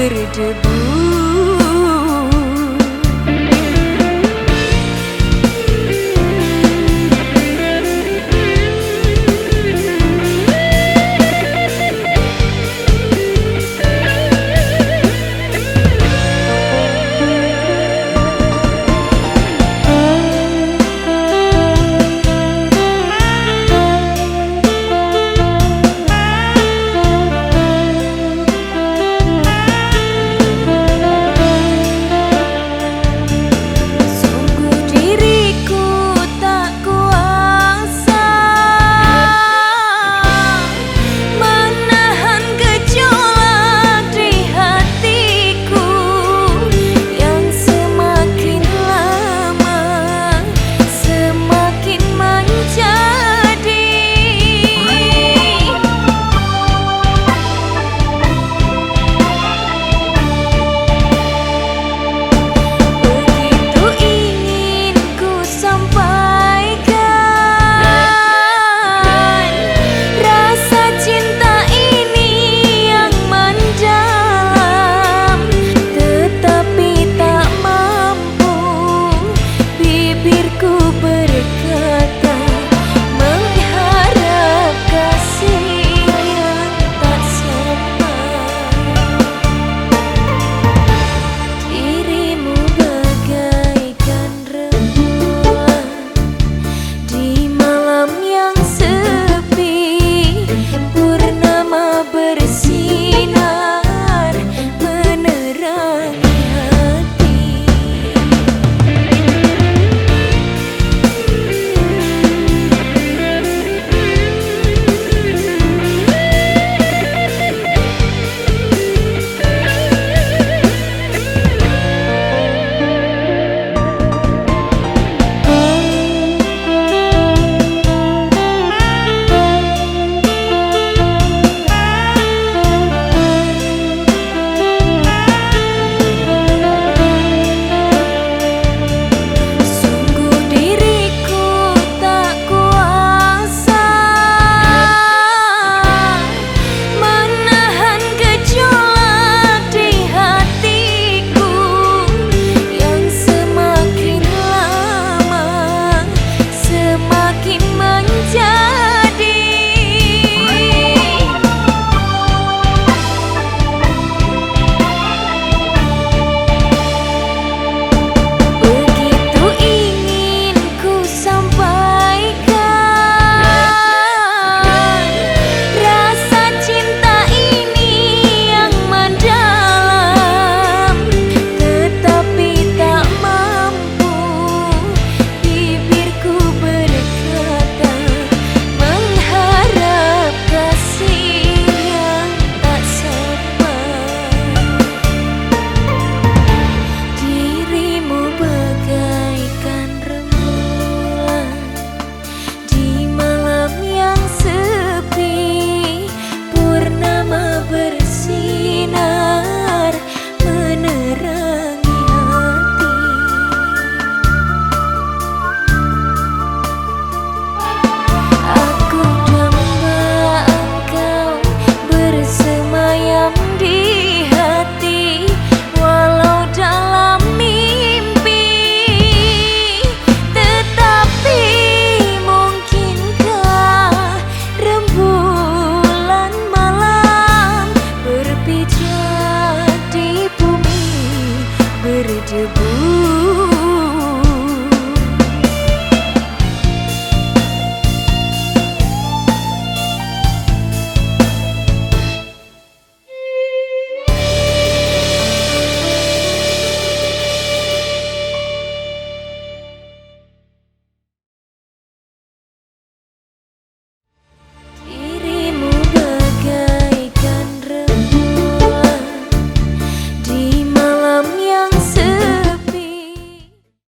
berdebu berdebu